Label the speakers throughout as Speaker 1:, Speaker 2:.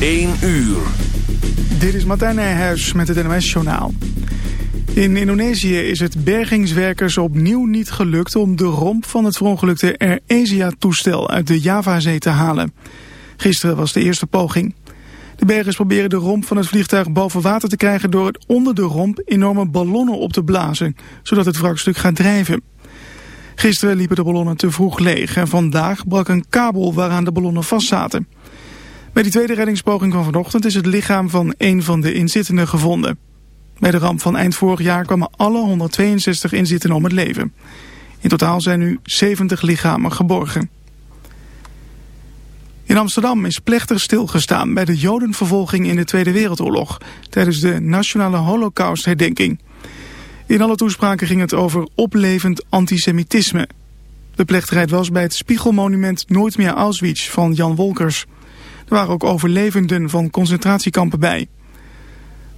Speaker 1: 1 uur.
Speaker 2: Dit is Martijn Nijhuis met het NOS-journaal. In Indonesië is het bergingswerkers opnieuw niet gelukt om de romp van het verongelukte Air Asia-toestel uit de Javazee te halen. Gisteren was de eerste poging. De bergers proberen de romp van het vliegtuig boven water te krijgen door het onder de romp enorme ballonnen op te blazen, zodat het wrakstuk gaat drijven. Gisteren liepen de ballonnen te vroeg leeg en vandaag brak een kabel waaraan de ballonnen vastzaten. Bij die tweede reddingspoging van vanochtend is het lichaam van een van de inzittenden gevonden. Bij de ramp van eind vorig jaar kwamen alle 162 inzittenden om het leven. In totaal zijn nu 70 lichamen geborgen. In Amsterdam is plechtig stilgestaan bij de jodenvervolging in de Tweede Wereldoorlog... tijdens de Nationale Holocaust-herdenking. In alle toespraken ging het over oplevend antisemitisme. De plechtigheid was bij het Spiegelmonument Nooit meer Auschwitz van Jan Wolkers... Er waren ook overlevenden van concentratiekampen bij.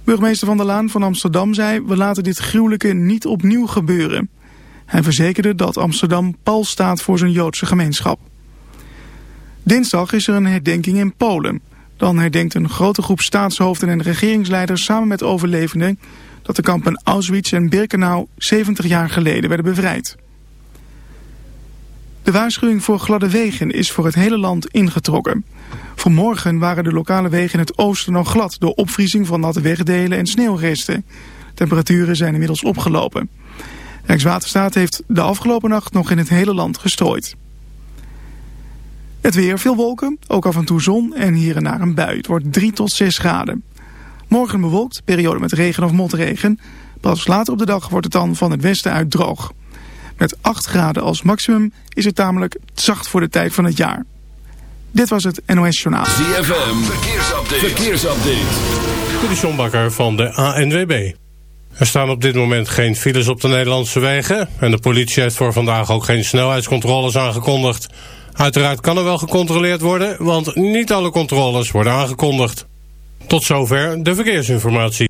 Speaker 2: Burgemeester Van der Laan van Amsterdam zei... we laten dit gruwelijke niet opnieuw gebeuren. Hij verzekerde dat Amsterdam pal staat voor zijn Joodse gemeenschap. Dinsdag is er een herdenking in Polen. Dan herdenkt een grote groep staatshoofden en regeringsleiders... samen met overlevenden dat de kampen Auschwitz en Birkenau 70 jaar geleden werden bevrijd. De waarschuwing voor gladde wegen is voor het hele land ingetrokken. Vanmorgen waren de lokale wegen in het oosten nog glad... door opvriezing van natte wegdelen en sneeuwresten. Temperaturen zijn inmiddels opgelopen. Rijkswaterstaat heeft de afgelopen nacht nog in het hele land gestrooid. Het weer, veel wolken, ook af en toe zon en hier en daar een bui. Het wordt 3 tot 6 graden. Morgen bewolkt, periode met regen of motregen. Pas later op de dag wordt het dan van het westen uit droog. Met 8 graden als maximum is het tamelijk zacht voor de tijd van het jaar. Dit was het NOS Journaal.
Speaker 1: ZFM, verkeersupdate. verkeersupdate.
Speaker 3: Dit Bakker van de ANWB. Er staan op dit moment geen files op de Nederlandse wegen... en de politie heeft voor vandaag ook geen snelheidscontroles aangekondigd. Uiteraard kan er wel gecontroleerd worden... want niet alle controles worden aangekondigd. Tot zover de verkeersinformatie.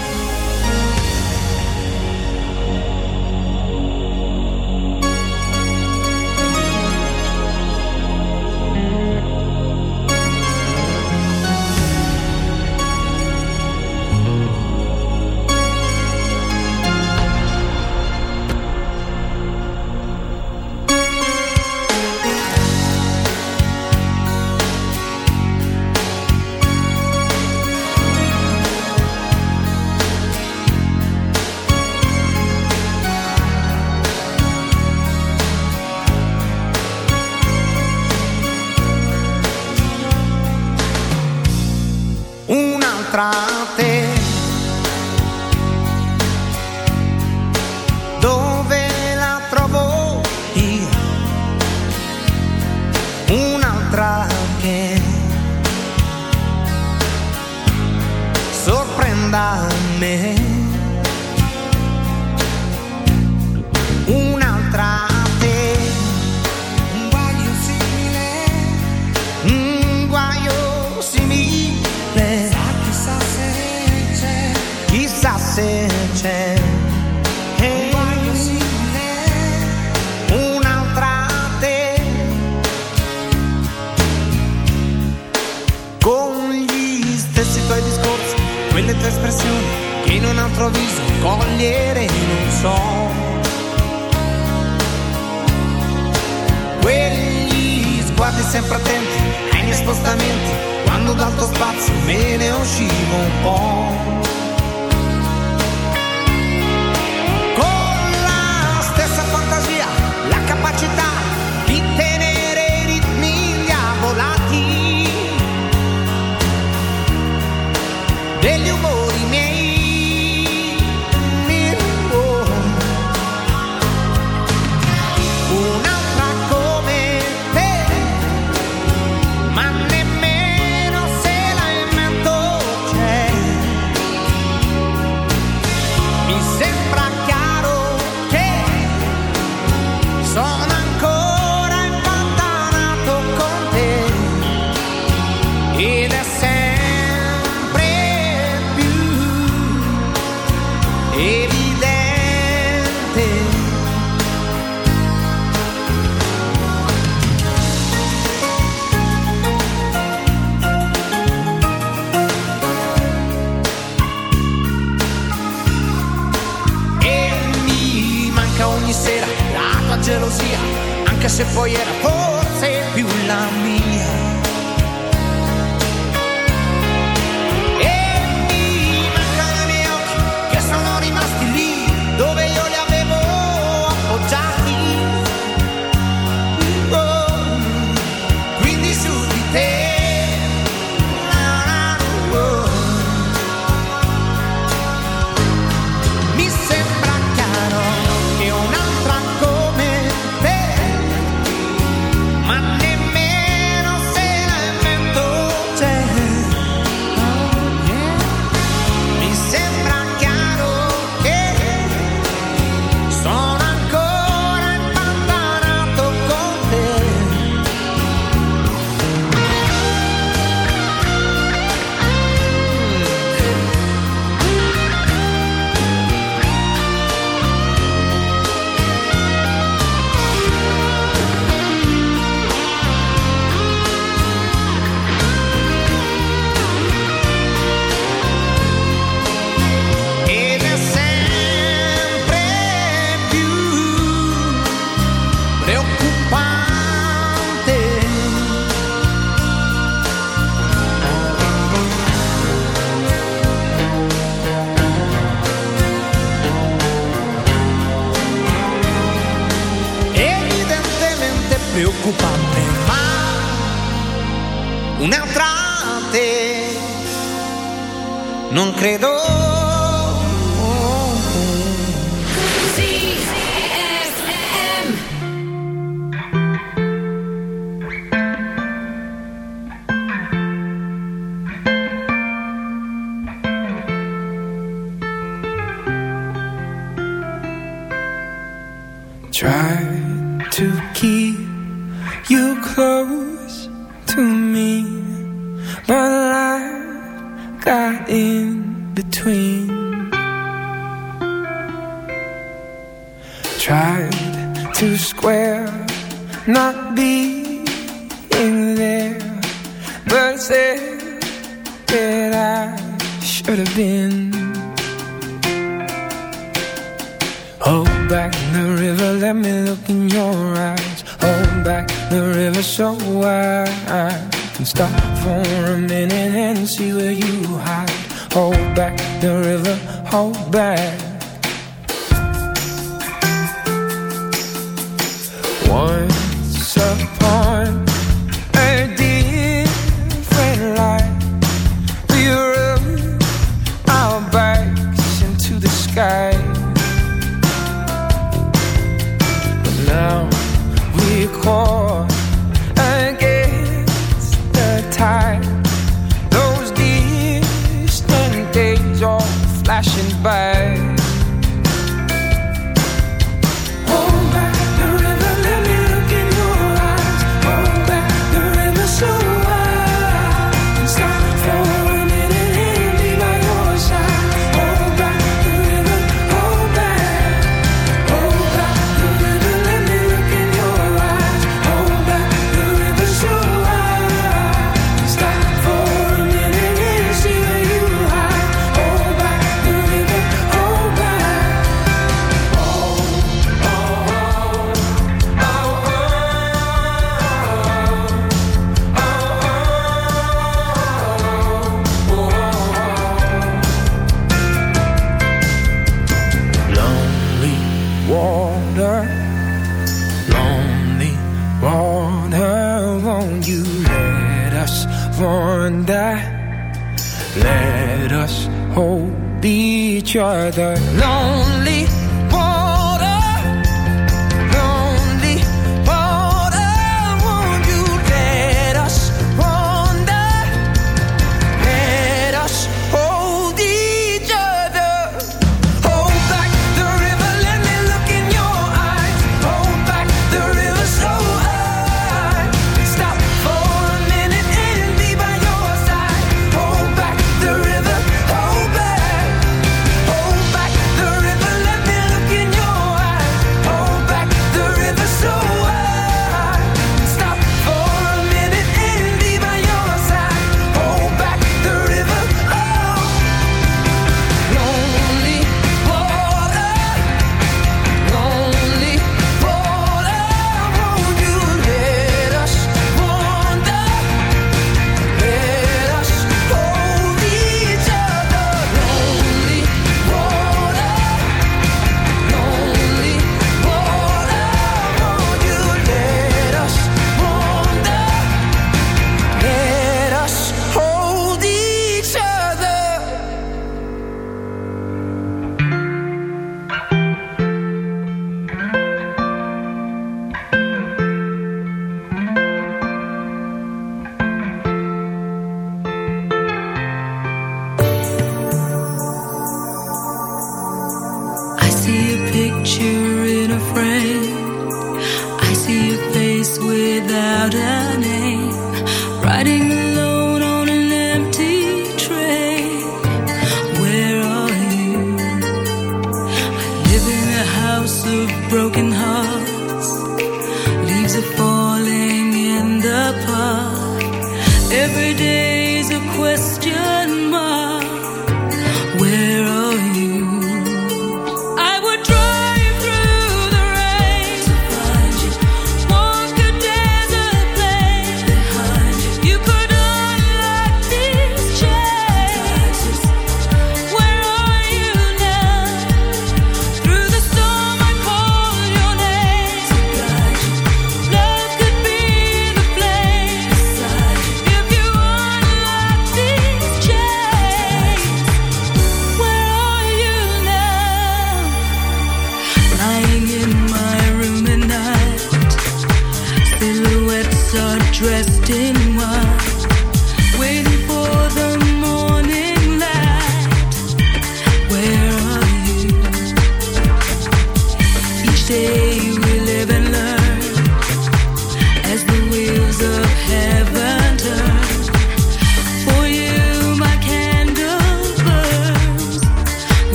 Speaker 4: sempre attenti ai miei spostamenti, quando dal tuo spazio me ne uscivo un po'. Con la stessa fantasia, la capacità di tenere i ritmi indiavolati degli umori
Speaker 5: for you. why I can stop for a minute and see where you hide. Hold back the river, hold back
Speaker 1: each other.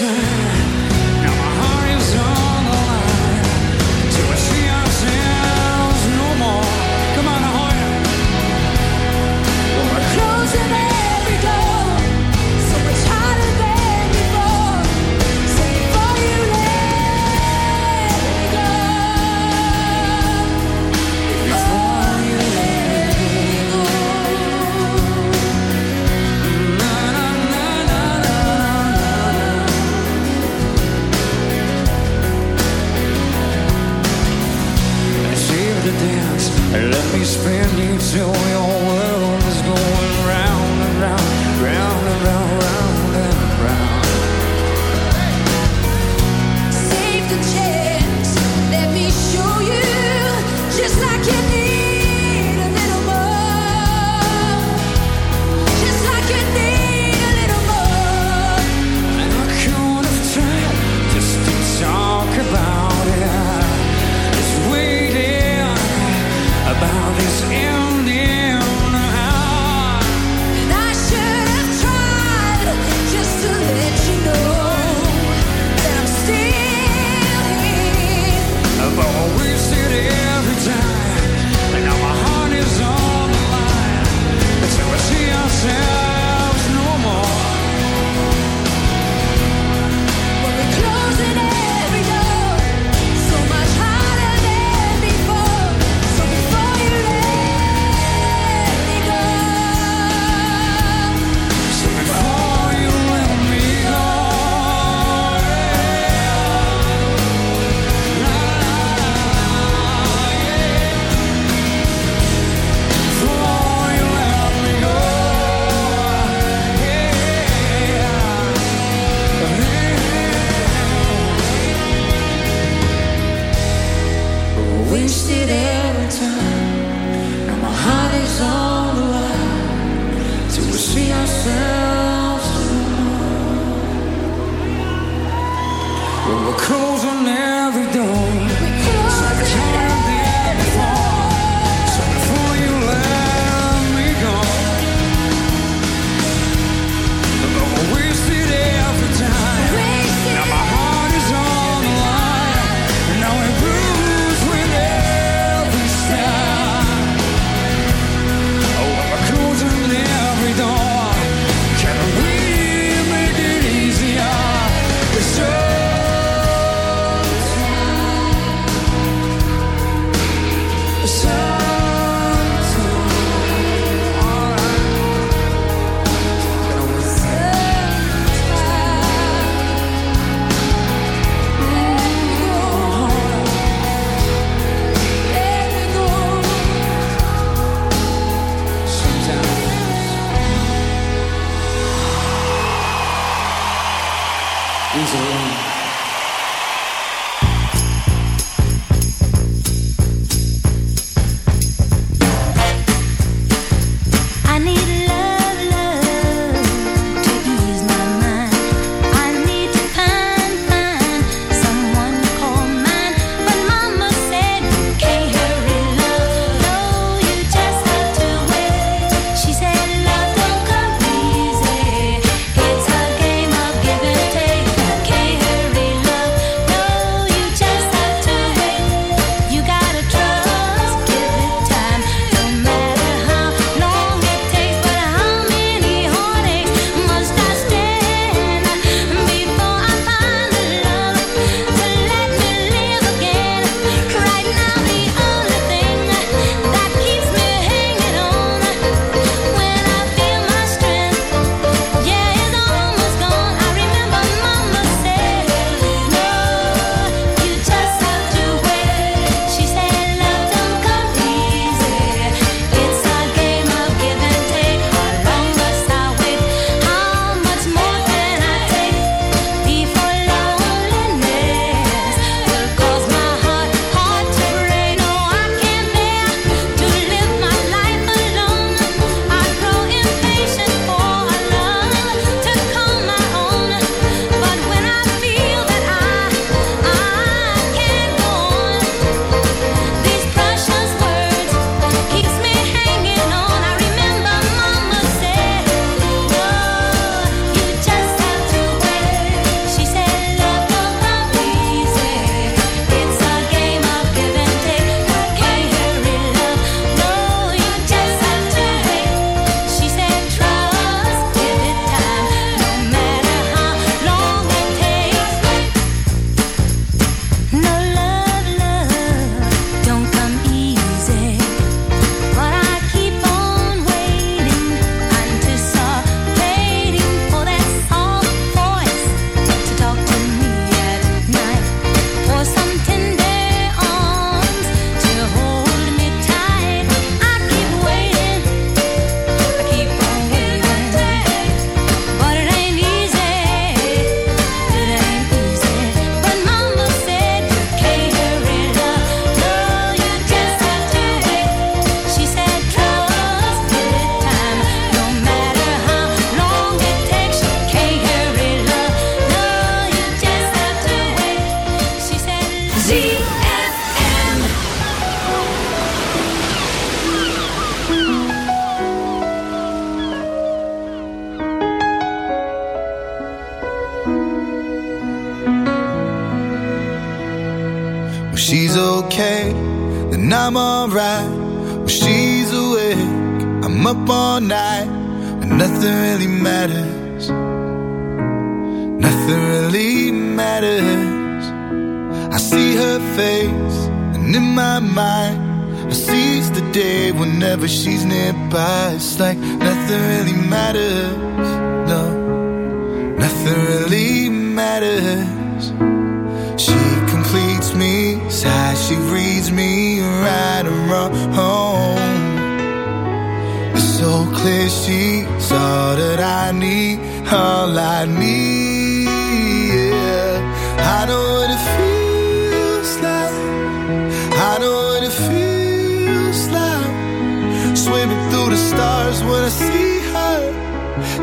Speaker 6: time.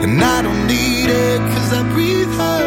Speaker 6: And I
Speaker 7: don't need it cause I breathe her.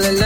Speaker 8: la la